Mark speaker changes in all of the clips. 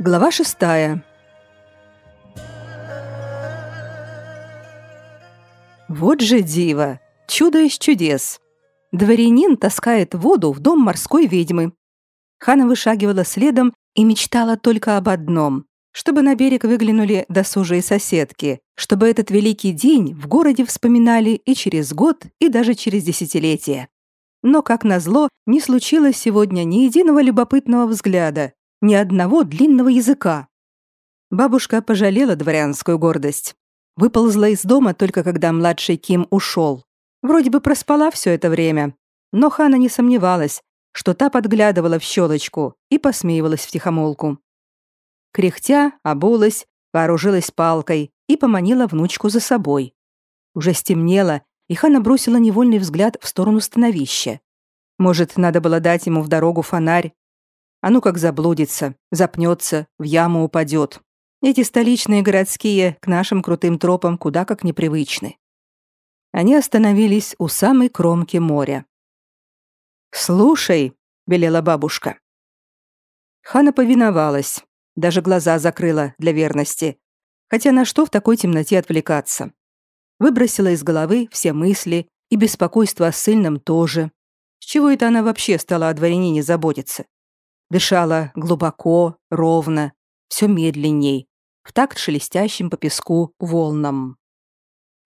Speaker 1: Глава шестая. Вот же диво! Чудо из чудес! Дворянин таскает воду в дом морской ведьмы. Хана вышагивала следом и мечтала только об одном — чтобы на берег выглянули досужие соседки, чтобы этот великий день в городе вспоминали и через год, и даже через десятилетия. Но, как назло, не случилось сегодня ни единого любопытного взгляда, ни одного длинного языка. Бабушка пожалела дворянскую гордость. Выползла из дома только когда младший Ким ушел. Вроде бы проспала все это время, но Хана не сомневалась, что та подглядывала в щелочку и посмеивалась втихомолку. Кряхтя, обулась, вооружилась палкой и поманила внучку за собой. Уже стемнело, и Хана бросила невольный взгляд в сторону становища. Может, надо было дать ему в дорогу фонарь? А ну как заблудится, запнется, в яму упадет. Эти столичные городские к нашим крутым тропам куда как непривычны. Они остановились у самой кромки моря. «Слушай», — велела бабушка. Хана повиновалась, даже глаза закрыла для верности. Хотя на что в такой темноте отвлекаться? Выбросила из головы все мысли и беспокойство о сыльном тоже. С чего это она вообще стала о дворянине заботиться? Дышала глубоко, ровно, все медленней, в такт шелестящим по песку волнам.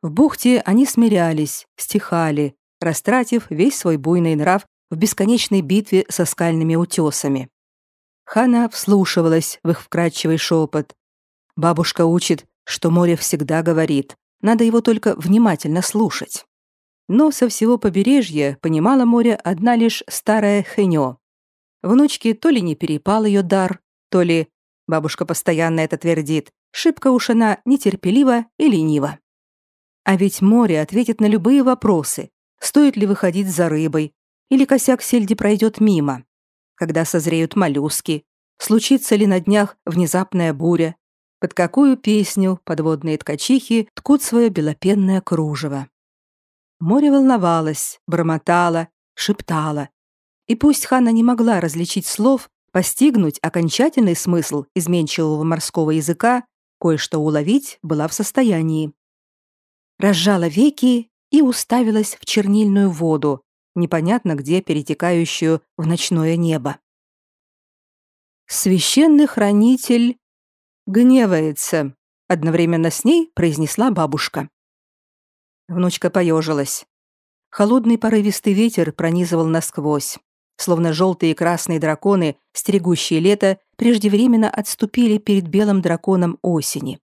Speaker 1: В бухте они смирялись, стихали, растратив весь свой буйный нрав в бесконечной битве со скальными утесами. Хана вслушивалась в их вкрадчивый шепот. Бабушка учит, что море всегда говорит, надо его только внимательно слушать. Но со всего побережья понимала море одна лишь старая Хэньо. Внучке то ли не перепал ее дар, то ли, бабушка постоянно это твердит, шибко уж она нетерпелива и ленива. А ведь море ответит на любые вопросы, стоит ли выходить за рыбой, или косяк сельди пройдет мимо когда созреют моллюски, случится ли на днях внезапная буря, под какую песню подводные ткачихи ткут свое белопенное кружево. Море волновалось, бормотало, шептало. И пусть Ханна не могла различить слов, постигнуть окончательный смысл изменчивого морского языка, кое-что уловить была в состоянии. Разжала веки и уставилась в чернильную воду, непонятно где перетекающую в ночное небо. «Священный хранитель гневается», — одновременно с ней произнесла бабушка. Внучка поежилась. Холодный порывистый ветер пронизывал насквозь. Словно желтые и красные драконы, стерегущие лето, преждевременно отступили перед белым драконом осени.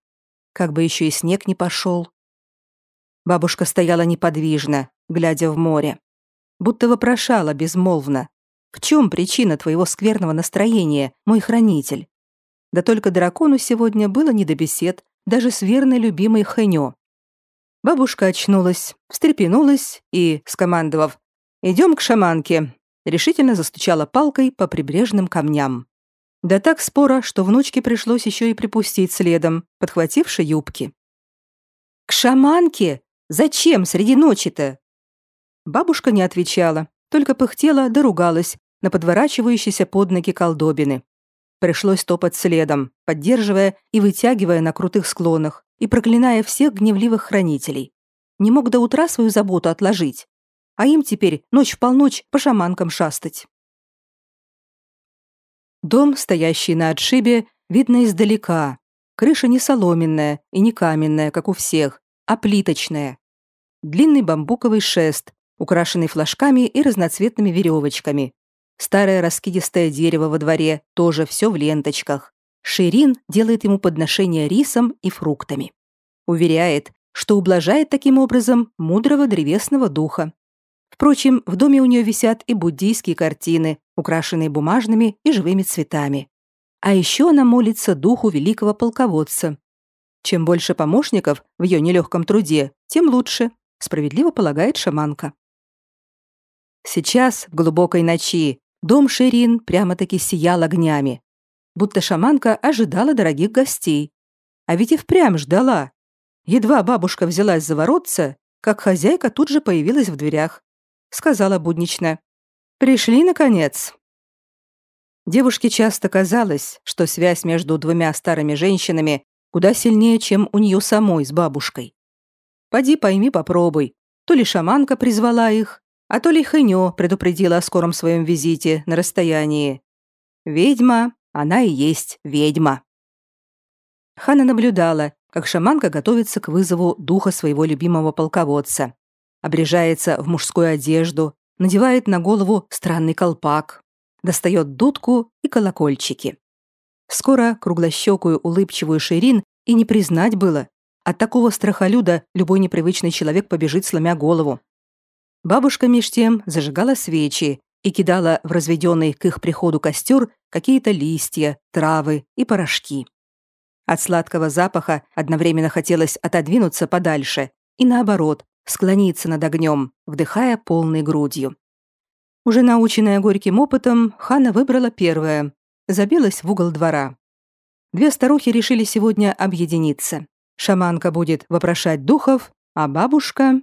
Speaker 1: Как бы еще и снег не пошел. Бабушка стояла неподвижно, глядя в море будто вопрошала безмолвно. «В чем причина твоего скверного настроения, мой хранитель?» Да только дракону сегодня было не до бесед, даже с верной любимой Хэньо. Бабушка очнулась, встрепенулась и, скомандовав «Идем к шаманке», решительно застучала палкой по прибрежным камням. Да так спора, что внучке пришлось еще и припустить следом, подхвативши юбки. «К шаманке? Зачем среди ночи-то?» Бабушка не отвечала, только пыхтела да ругалась на подворачивающиеся под ноги колдобины. Пришлось топать следом, поддерживая и вытягивая на крутых склонах и проклиная всех гневливых хранителей. Не мог до утра свою заботу отложить, а им теперь ночь в полночь по шаманкам шастать. Дом, стоящий на отшибе, видно издалека. Крыша не соломенная и не каменная, как у всех, а плиточная. Длинный бамбуковый шест, украшенный флажками и разноцветными веревочками. Старое раскидистое дерево во дворе, тоже все в ленточках. Ширин делает ему подношение рисом и фруктами. Уверяет, что ублажает таким образом мудрого древесного духа. Впрочем, в доме у нее висят и буддийские картины, украшенные бумажными и живыми цветами. А еще она молится духу великого полководца. Чем больше помощников в ее нелегком труде, тем лучше, справедливо полагает шаманка. Сейчас, в глубокой ночи, дом Ширин прямо-таки сиял огнями. Будто шаманка ожидала дорогих гостей. А ведь и впрямь ждала. Едва бабушка взялась за воротца, как хозяйка тут же появилась в дверях. Сказала буднично. «Пришли, наконец». Девушке часто казалось, что связь между двумя старыми женщинами куда сильнее, чем у нее самой с бабушкой. Поди пойми, попробуй. То ли шаманка призвала их, а то ли Хэньо предупредила о скором своем визите на расстоянии. Ведьма, она и есть ведьма. Хана наблюдала, как шаманка готовится к вызову духа своего любимого полководца. Обрежается в мужскую одежду, надевает на голову странный колпак, достает дудку и колокольчики. Скоро круглощекую улыбчивую Ширин и не признать было. От такого страхолюда любой непривычный человек побежит, сломя голову. Бабушка меж тем зажигала свечи и кидала в разведенный к их приходу костер какие-то листья, травы и порошки. От сладкого запаха одновременно хотелось отодвинуться подальше и, наоборот, склониться над огнем, вдыхая полной грудью. Уже наученная горьким опытом, Хана выбрала первое, забилась в угол двора. Две старухи решили сегодня объединиться. Шаманка будет вопрошать духов, а бабушка...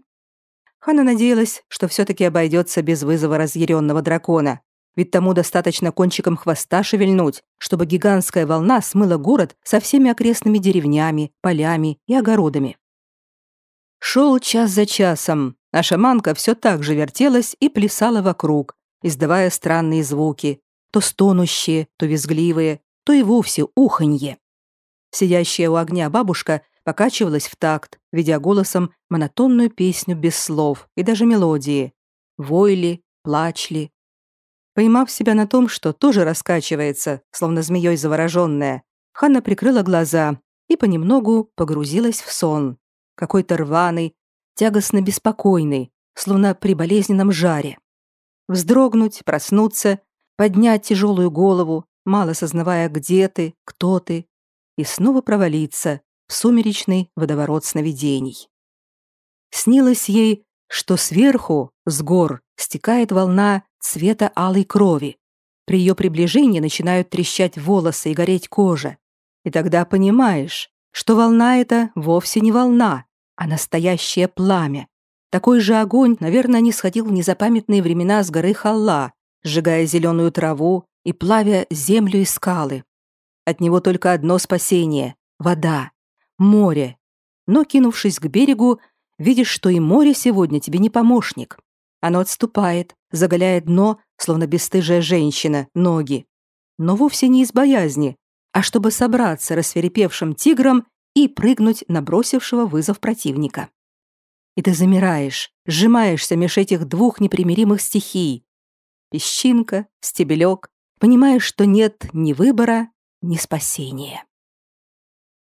Speaker 1: Хана надеялась, что все-таки обойдется без вызова разъяренного дракона, ведь тому достаточно кончиком хвоста шевельнуть, чтобы гигантская волна смыла город со всеми окрестными деревнями, полями и огородами. Шел час за часом, а шаманка все так же вертелась и плясала вокруг, издавая странные звуки, то стонущие, то визгливые, то и вовсе уханье. Сидящая у огня бабушка покачивалась в такт, ведя голосом монотонную песню без слов и даже мелодии. Войли, плачли. Поймав себя на том, что тоже раскачивается, словно змеей завороженная, Ханна прикрыла глаза и понемногу погрузилась в сон. Какой-то рваный, тягостно беспокойный, словно при болезненном жаре. Вздрогнуть, проснуться поднять тяжелую голову, мало сознавая, где ты, кто ты, и снова провалиться в сумеречный водоворот сновидений. Снилось ей, что сверху, с гор, стекает волна цвета алой крови. При ее приближении начинают трещать волосы и гореть кожа. И тогда понимаешь, что волна эта вовсе не волна, а настоящее пламя. Такой же огонь, наверное, не сходил в незапамятные времена с горы Халла, сжигая зеленую траву и плавя землю и скалы. От него только одно спасение — вода, море. Но, кинувшись к берегу, видишь, что и море сегодня тебе не помощник. Оно отступает, заголяет дно, словно бесстыжая женщина, ноги. Но вовсе не из боязни, а чтобы собраться рассверепевшим тигром и прыгнуть на бросившего вызов противника. И ты замираешь, сжимаешься меж этих двух непримиримых стихий, песчинка, стебелек, понимая, что нет ни выбора, ни спасения.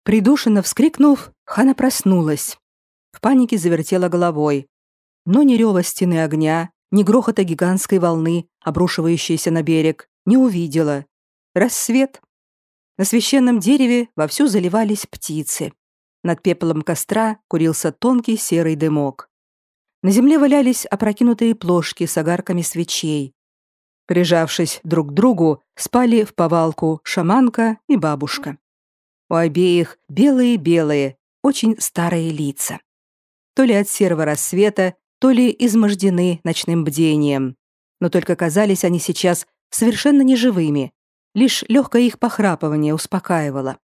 Speaker 1: Придушенно вскрикнув, Хана проснулась. В панике завертела головой. Но ни рева стены огня, ни грохота гигантской волны, обрушивающейся на берег, не увидела. Рассвет. На священном дереве вовсю заливались птицы. Над пеплом костра курился тонкий серый дымок. На земле валялись опрокинутые плошки с огарками свечей. Прижавшись друг к другу, спали в повалку шаманка и бабушка. У обеих белые-белые, очень старые лица. То ли от серого рассвета, то ли измождены ночным бдением. Но только казались они сейчас совершенно неживыми. Лишь легкое их похрапывание успокаивало.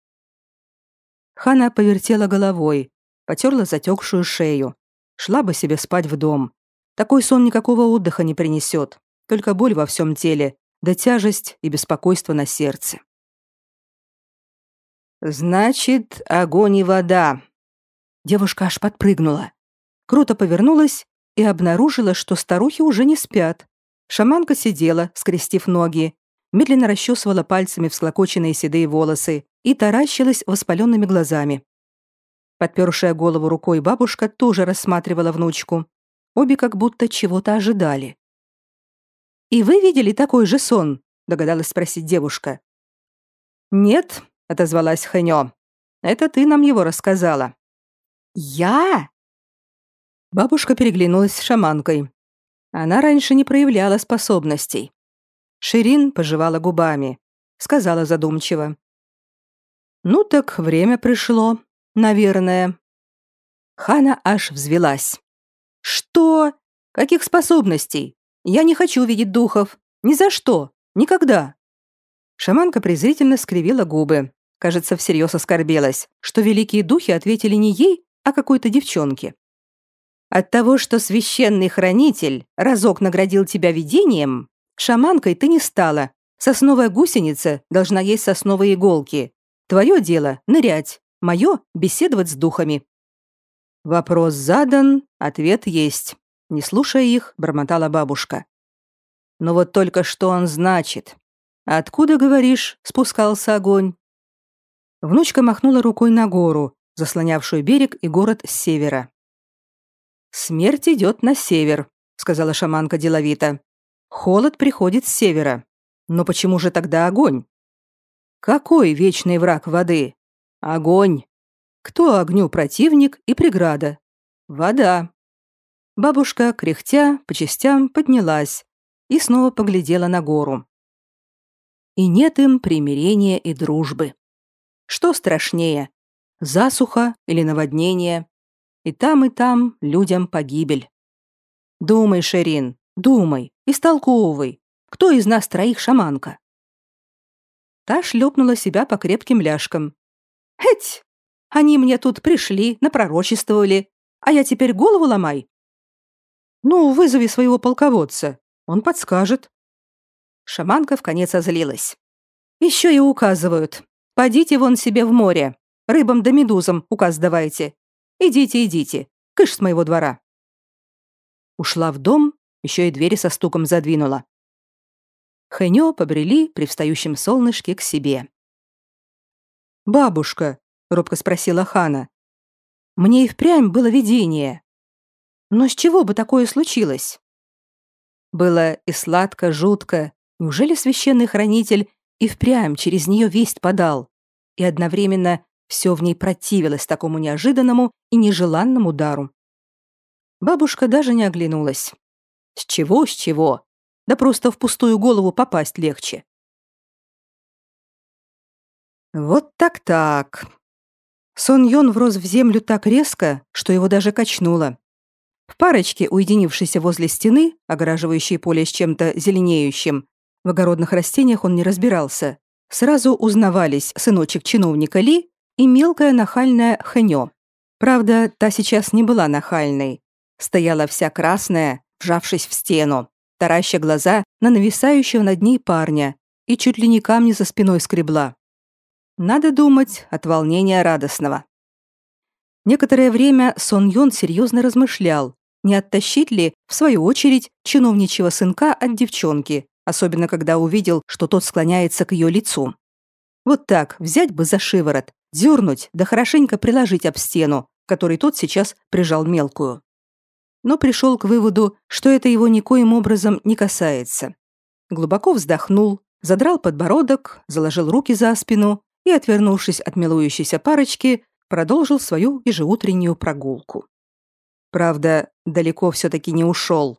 Speaker 1: Хана повертела головой, потерла затекшую шею. Шла бы себе спать в дом. Такой сон никакого отдыха не принесет только боль во всем теле, да тяжесть и беспокойство на сердце. «Значит, огонь и вода». Девушка аж подпрыгнула. Круто повернулась и обнаружила, что старухи уже не спят. Шаманка сидела, скрестив ноги, медленно расчесывала пальцами всклокоченные седые волосы и таращилась воспаленными глазами. Подпершая голову рукой бабушка тоже рассматривала внучку. Обе как будто чего-то ожидали. «И вы видели такой же сон?» — догадалась спросить девушка. «Нет», — отозвалась Хэньо. «Это ты нам его рассказала». «Я?» Бабушка переглянулась с шаманкой. Она раньше не проявляла способностей. Ширин пожевала губами. Сказала задумчиво. «Ну так время пришло, наверное». Хана аж взвелась. «Что? Каких способностей? Я не хочу видеть духов. Ни за что. Никогда. Шаманка презрительно скривила губы. Кажется, всерьез оскорбилась, что великие духи ответили не ей, а какой-то девчонке. От того, что священный хранитель разок наградил тебя видением, шаманкой ты не стала. Сосновая гусеница должна есть сосновые иголки. Твое дело — нырять, мое — беседовать с духами. Вопрос задан, ответ есть. Не слушая их, бормотала бабушка. Но вот только что он значит? Откуда, говоришь, спускался огонь? Внучка махнула рукой на гору, заслонявшую берег и город с севера. «Смерть идет на север», — сказала шаманка деловито. «Холод приходит с севера. Но почему же тогда огонь?» «Какой вечный враг воды? Огонь. Кто огню противник и преграда? Вода». Бабушка, кряхтя, по частям поднялась и снова поглядела на гору. И нет им примирения и дружбы. Что страшнее, засуха или наводнение? И там, и там людям погибель. Думай, Шерин, думай, истолковывай, кто из нас троих шаманка? Та шлепнула себя по крепким ляжкам. Эть! Они мне тут пришли, напророчествовали, а я теперь голову ломай. Ну, вызови своего полководца, он подскажет. Шаманка в конец озлилась. Еще и указывают. Подите вон себе в море. Рыбам да медузам указ давайте. Идите, идите. Кыш с моего двора. Ушла в дом, еще и двери со стуком задвинула. Хэньо побрели при встающем солнышке к себе. «Бабушка», — робко спросила Хана, — «мне и впрямь было видение. Но с чего бы такое случилось?» Было и сладко, жутко. Неужели священный хранитель и впрямь через нее весть подал, и одновременно все в ней противилось такому неожиданному и нежеланному удару. Бабушка даже не оглянулась. С чего, с чего? Да просто в пустую голову попасть легче. Вот так-так. Сон Йон врос в землю так резко, что его даже качнуло. В парочке, уединившейся возле стены, огораживающей поле с чем-то зеленеющим, в огородных растениях он не разбирался. Сразу узнавались сыночек чиновника Ли и мелкая нахальная Хэньо. Правда, та сейчас не была нахальной. Стояла вся красная, вжавшись в стену, тараща глаза на нависающего над ней парня и чуть ли не камни за спиной скребла. Надо думать от волнения радостного. Некоторое время Сон Йон серьезно размышлял, не оттащить ли, в свою очередь, чиновничьего сынка от девчонки, особенно когда увидел, что тот склоняется к ее лицу. Вот так, взять бы за шиворот, дернуть, да хорошенько приложить об стену, которой тот сейчас прижал мелкую. Но пришел к выводу, что это его никоим образом не касается. Глубоко вздохнул, задрал подбородок, заложил руки за спину и, отвернувшись от милующейся парочки, продолжил свою ежеутреннюю прогулку. Правда, далеко все-таки не ушел.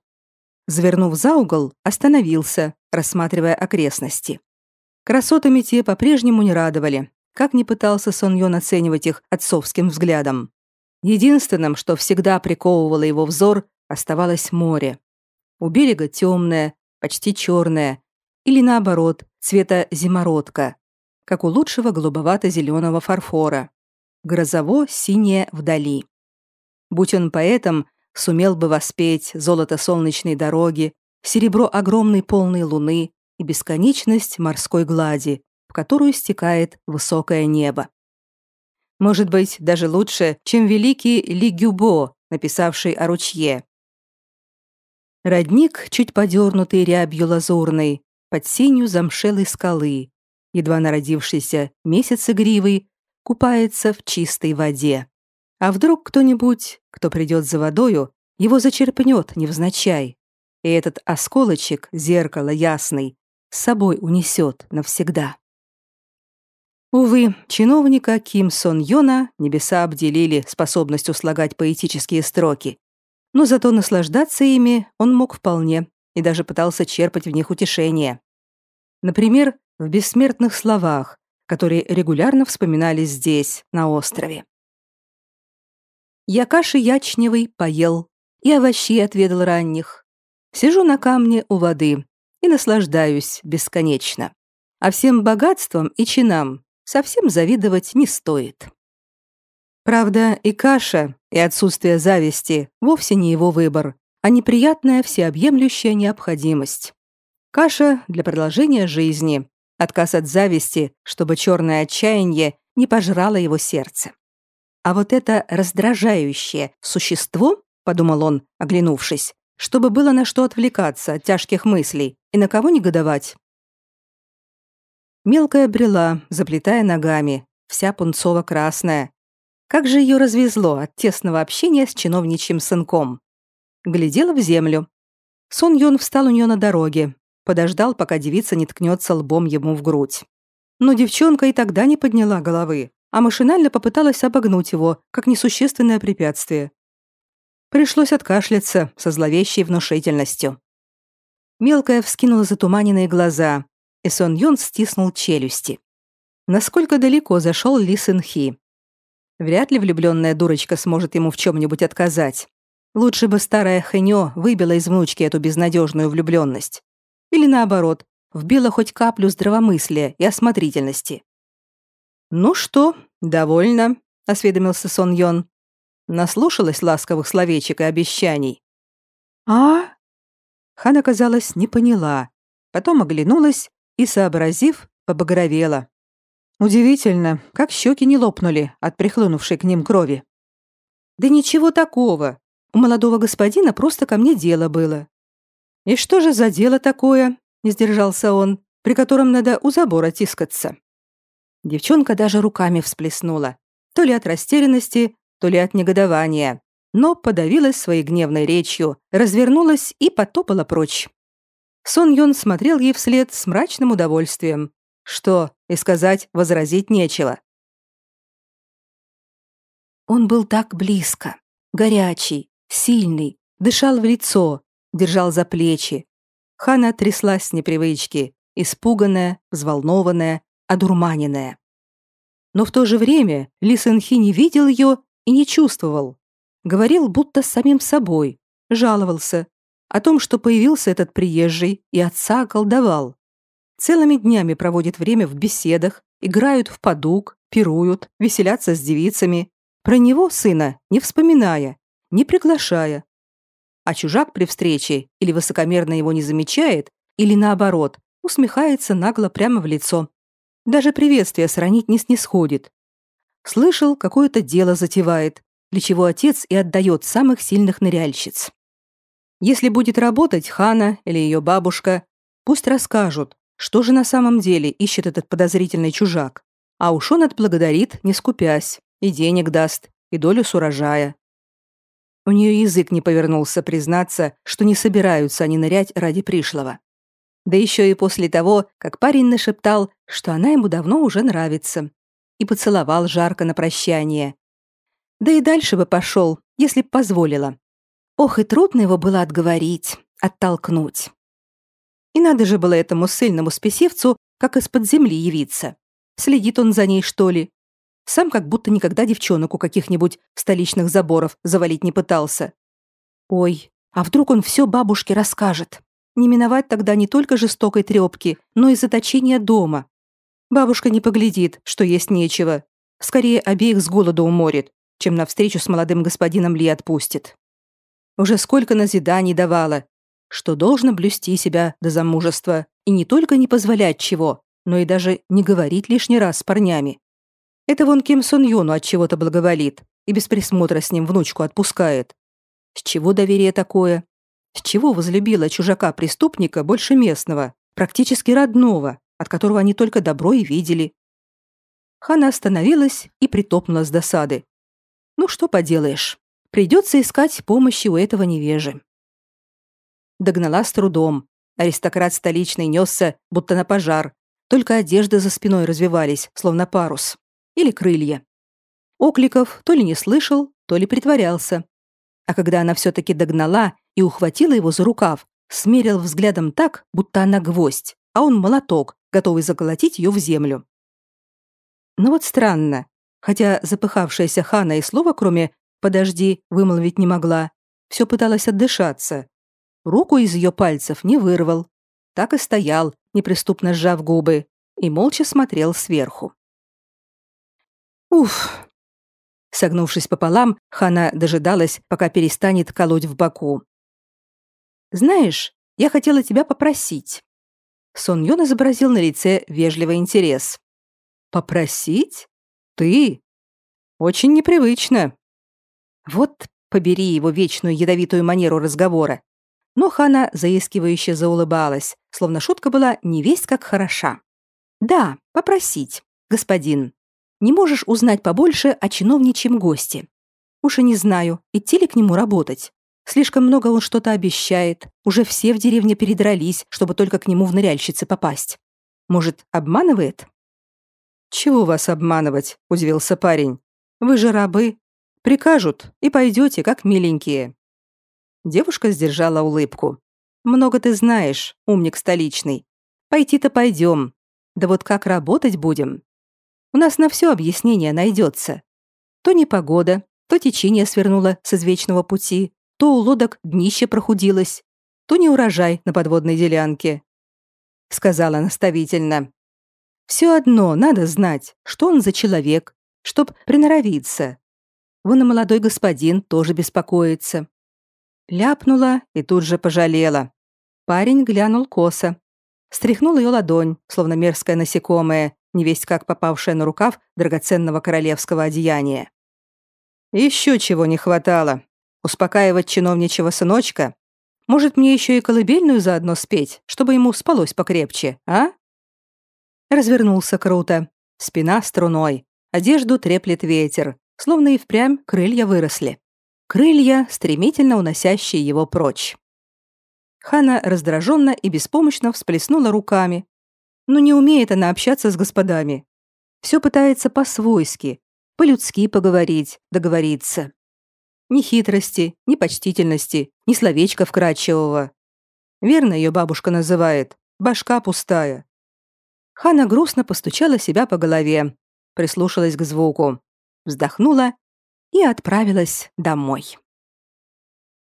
Speaker 1: Завернув за угол, остановился, рассматривая окрестности. Красотами те по-прежнему не радовали, как ни пытался Сон Йон оценивать их отцовским взглядом. Единственным, что всегда приковывало его взор, оставалось море. У берега темное, почти черное, или наоборот, цвета зимородка, как у лучшего голубовато-зеленого фарфора. Грозово-синее вдали. Будь он поэтом, сумел бы воспеть золото солнечной дороги, серебро огромной полной луны и бесконечность морской глади, в которую стекает высокое небо. Может быть, даже лучше, чем великий Ли Гюбо, написавший о ручье. Родник, чуть подернутый рябью лазурной, под сенью замшелой скалы, едва народившийся месяц игривый, купается в чистой воде. А вдруг кто-нибудь, кто придет за водою, его зачерпнет невзначай, и этот осколочек, зеркало ясный, с собой унесет навсегда. Увы, чиновника Ким Сон Йона небеса обделили способностью слагать поэтические строки, но зато наслаждаться ими он мог вполне и даже пытался черпать в них утешение. Например, в бессмертных словах, которые регулярно вспоминались здесь, на острове. Я каши ячневой поел и овощей отведал ранних. Сижу на камне у воды и наслаждаюсь бесконечно. а всем богатствам и чинам совсем завидовать не стоит. Правда, и каша, и отсутствие зависти вовсе не его выбор, а неприятная всеобъемлющая необходимость. Каша для продолжения жизни, отказ от зависти, чтобы черное отчаяние не пожрало его сердце. А вот это раздражающее существо, подумал он, оглянувшись, чтобы было на что отвлекаться от тяжких мыслей и на кого негодовать. Мелкая брела, заплетая ногами, вся пунцово-красная, как же ее развезло от тесного общения с чиновничьим сынком. Глядела в землю. Сон Йон встал у нее на дороге, подождал, пока девица не ткнется лбом ему в грудь. Но девчонка и тогда не подняла головы, а машинально попыталась обогнуть его, как несущественное препятствие. Пришлось откашляться со зловещей внушительностью. Мелкая вскинула затуманенные глаза, и Сон Йон стиснул челюсти. Насколько далеко зашел Ли Сын Хи? Вряд ли влюбленная дурочка сможет ему в чем-нибудь отказать. Лучше бы старая Хэньо выбила из внучки эту безнадежную влюбленность. Или наоборот, вбила хоть каплю здравомыслия и осмотрительности. «Ну что, довольно», — осведомился Сон Йон. Наслушалась ласковых словечек и обещаний. «А?» Хана, казалось, не поняла. Потом оглянулась и, сообразив, побагровела. Удивительно, как щеки не лопнули от прихлынувшей к ним крови. Да ничего такого. У молодого господина просто ко мне дело было. И что же за дело такое? Не сдержался он, при котором надо у забора тискаться. Девчонка даже руками всплеснула, то ли от растерянности, то ли от негодования, но подавилась своей гневной речью, развернулась и потопала прочь. Сон Йон смотрел ей вслед с мрачным удовольствием, что, и сказать, возразить нечего. Он был так близко, горячий, сильный, дышал в лицо, держал за плечи. Хана тряслась с непривычки, испуганная, взволнованная, одурманенная. Но в то же время Ли Сэнхи не видел ее и не чувствовал. Говорил будто с самим собой, жаловался о том, что появился этот приезжий и отца околдовал. Целыми днями проводит время в беседах, играют в подуг, пируют, веселятся с девицами. Про него, сына, не вспоминая, не приглашая. А чужак при встрече или высокомерно его не замечает, или наоборот, усмехается нагло прямо в лицо. Даже приветствие сранить не снисходит. Слышал, какое-то дело затевает, для чего отец и отдает самых сильных ныряльщиц. Если будет работать Хана или ее бабушка, пусть расскажут, что же на самом деле ищет этот подозрительный чужак? А уж он отблагодарит, не скупясь, и денег даст, и долю с урожая. У нее язык не повернулся признаться, что не собираются они нырять ради пришлого. Да еще и после того, как парень нашептал, что она ему давно уже нравится, и поцеловал жарко на прощание. Да и дальше бы пошел, если б позволила. Ох, и трудно его было отговорить, оттолкнуть. И надо же было этому сыльному спесивцу как из-под земли явиться. Следит он за ней, что ли? Сам как будто никогда девчонок у каких-нибудь столичных заборов завалить не пытался. Ой, а вдруг он все бабушке расскажет? Не миновать тогда не только жестокой трепки, но и заточения дома. Бабушка не поглядит, что есть нечего. Скорее, обеих с голоду уморит, чем навстречу с молодым господином Ли отпустит. Уже сколько назиданий давала, что должно блюсти себя до замужества и не только не позволять чего, но и даже не говорить лишний раз с парнями. Это вон Ким Сон Юну от чего-то благоволит и без присмотра с ним внучку отпускает. С чего доверие такое? С чего возлюбила чужака-преступника больше местного, практически родного, от которого они только добро и видели? Хана остановилась и притопнула с досады. Ну что поделаешь, придется искать помощи у этого невежи. Догнала с трудом. Аристократ столичный несся, будто на пожар. Только одежды за спиной развивались, словно парус. Или крылья. Окликов то ли не слышал, то ли притворялся. А когда она все-таки догнала и ухватила его за рукав, смерил взглядом так, будто она гвоздь, а он молоток, готовый заколотить ее в землю. Но вот странно. Хотя запыхавшаяся Хана и слова, кроме «подожди», вымолвить не могла, все пыталась отдышаться, руку из ее пальцев не вырвал. Так и стоял, неприступно сжав губы, и молча смотрел сверху. Уф. Согнувшись пополам, Хана дожидалась, пока перестанет колоть в боку. Знаешь, я хотела тебя попросить. Сон Йон изобразил на лице вежливый интерес. Попросить? Ты? Очень непривычно. Вот побери его вечную ядовитую манеру разговора. Но Хана заискивающе заулыбалась, словно шутка была не весть как хороша. «Да, попросить, господин. Не можешь узнать побольше о чиновничьем госте? Уж и не знаю, идти ли к нему работать. Слишком много он что-то обещает. Уже все в деревне передрались, чтобы только к нему в ныряльщицы попасть. Может, обманывает?» «Чего вас обманывать?» – удивился парень. «Вы же рабы. Прикажут, и пойдете, как миленькие». Девушка сдержала улыбку. «Много ты знаешь, умник столичный. Пойти-то пойдем. Да вот как работать будем? У нас на все объяснение найдется. То непогода, то течение свернуло с извечного пути, то у лодок днище прохудилось, то не урожай на подводной делянке», — сказала наставительно. «Все одно надо знать, что он за человек, чтоб приноровиться. Вон и молодой господин тоже беспокоится. Ляпнула и тут же пожалела. Парень глянул косо. Стряхнул ее ладонь, словно мерзкое насекомое, невесть как попавшее на рукав драгоценного королевского одеяния. Еще чего не хватало. Успокаивать чиновничего сыночка? Может, мне еще и колыбельную заодно спеть, чтобы ему спалось покрепче, а? Развернулся круто. Спина струной. Одежду треплет ветер, словно и впрямь крылья выросли крылья, стремительно уносящие его прочь. Хана раздраженно и беспомощно всплеснула руками. Но не умеет она общаться с господами. Все пытается по-свойски, по-людски поговорить, договориться. Ни хитрости, ни почтительности, ни словечка вкрадчивого. Верно ее бабушка называет, башка пустая. Хана грустно постучала себя по голове, прислушалась к звуку, вздохнула и отправилась домой.